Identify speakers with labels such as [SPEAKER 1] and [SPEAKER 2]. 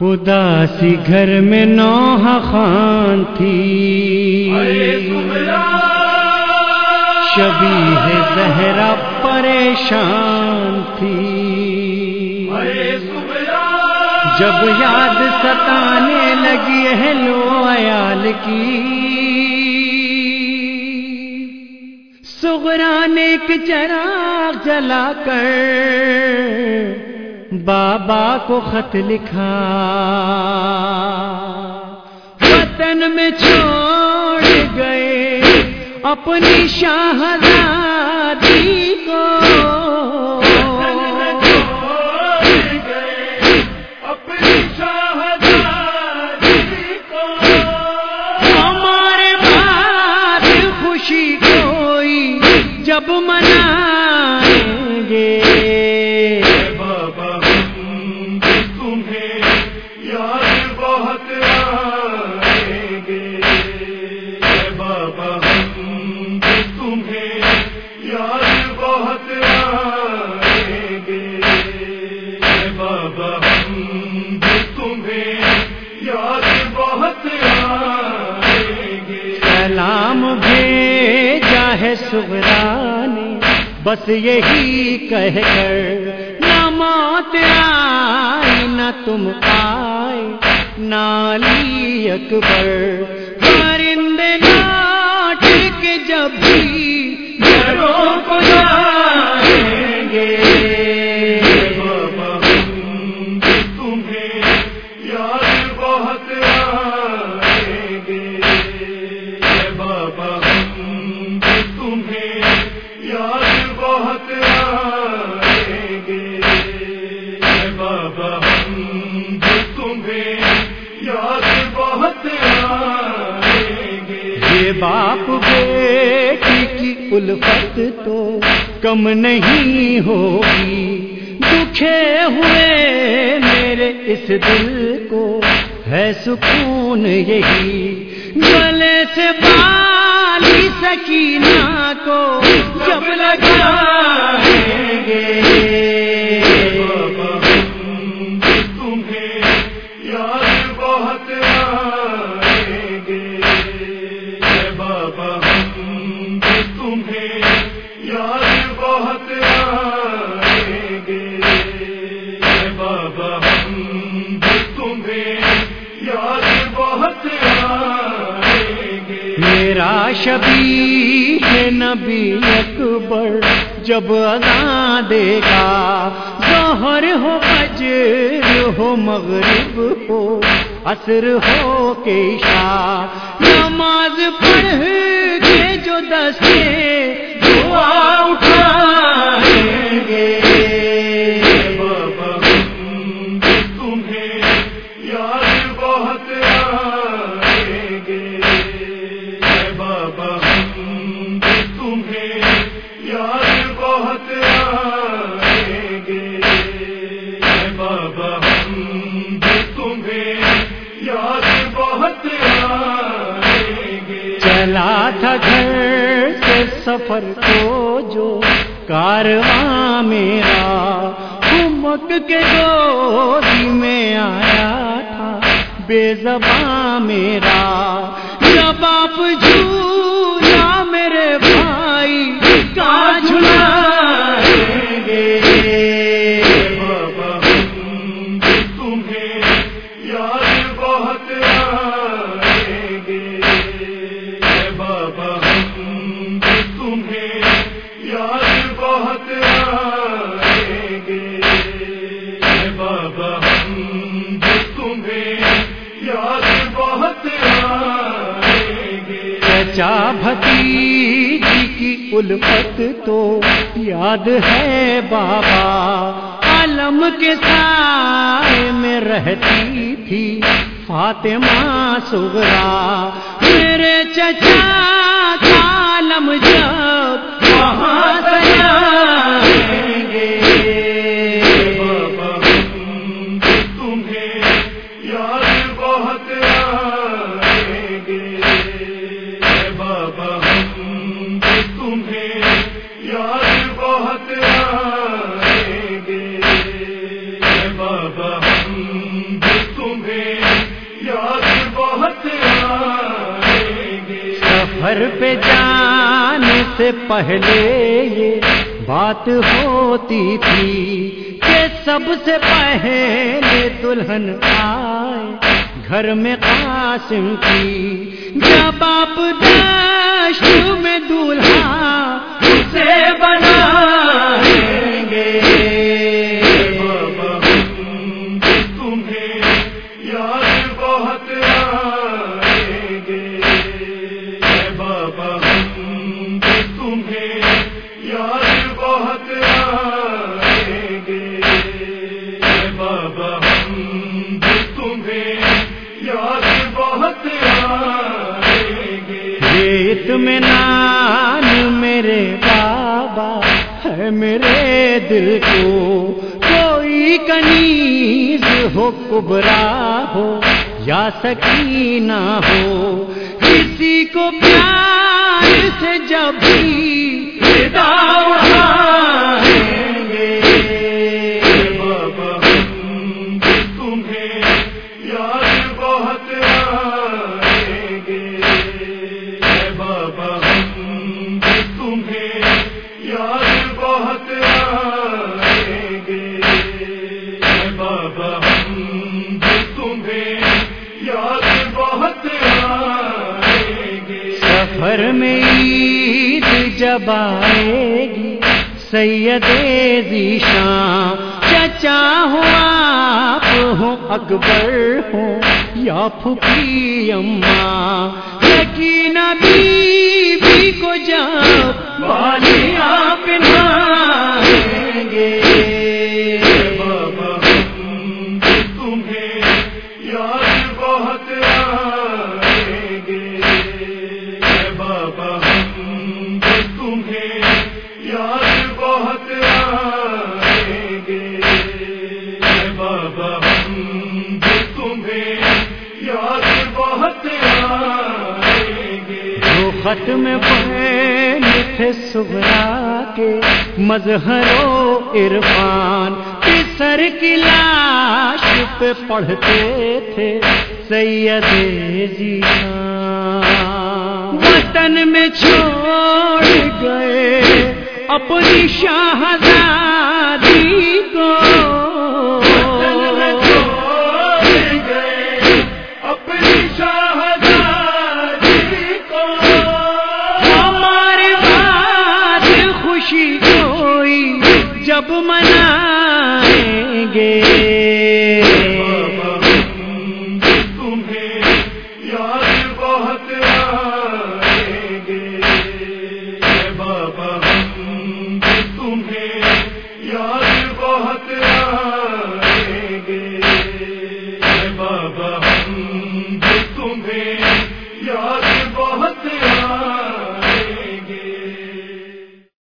[SPEAKER 1] اداسی گھر میں نوح خان تھی۔ شبی ہے زہرا پریشان تھی۔ جب یاد ستانے لگی ہے لو عیال کی۔ سغران ایک چراغ جلا کر بابا کو خط لکھا۔ وطن میں چھوڑ گئے اپنی شاہزادی کو۔ کب منائیں گے۔
[SPEAKER 2] بابا تمہیں یاد بہت آئیں گے۔ بابا تمہیں یاد بہت
[SPEAKER 1] بھیجا بس یہی کہہ کر نہ موت آئی نہ تم آئے، نالی اکبر۔ مرند لوٹ کے جب بھی، گھروں کو باپ بیٹی کی الفت تو کم نہیں ہوگی۔ دکھے ہوئے میرے اس دل کو ہے سکون یہی۔ گلے سے بالی سکینہ کو جب لگائیں گے۔
[SPEAKER 2] بابا تمہیں یاد بہت
[SPEAKER 1] میرا شبی ہے نبی اکبر جب اذان دے گا ظہر ہو فجر ہو، مغرب ہو، عصر ہو کے عشاء۔ نماز پڑھ کے جو دستے، دعا اٹھائیں گے۔
[SPEAKER 2] گے
[SPEAKER 1] چلا تھا گھر سے سفر کو جو کارواں میرا مک کے گودی میں آیا تھا، بے زباں میرا۔ جب آپ جھو الفت تو یاد ہے بابا، عالم کے سائے میں رہتی تھی فاطمہ سغرا میرے چچا عالم جب بہت
[SPEAKER 2] بابا تمہیں یاد بہت
[SPEAKER 1] سفر پہ جانے سے پہلے یہ بات ہوتی تھی کہ سب سے پہلے دلہن آئے گھر میں قاسم کی۔ جب آپ داشت میں دلہا سے بنائیں گے۔ دل کو کوئی کنیز ہو، کبرا ہو یا سکینہ ہو، کسی کو پیار سے جب بھی گے۔
[SPEAKER 2] بابا تمہیں یاد یاد بہت
[SPEAKER 1] سفر میں عید جب آئے گی، سید ذیشاں چچا ہو آپ ہو اکبر ہو یا پھپھی اماں۔ یقین بی بی کو جب بالیاں پہنائیں گے۔ خط میں بین تھے سبرا کے مظہر و عرفان۔ سر کی لاش پہ پڑھتے تھے سید ذیشان وطن میں چھوڑ گئے اپنی شاہزادی کب
[SPEAKER 2] منائیں گے۔ تمہیں
[SPEAKER 1] یاد بہت آئیں گے بابا تمہیں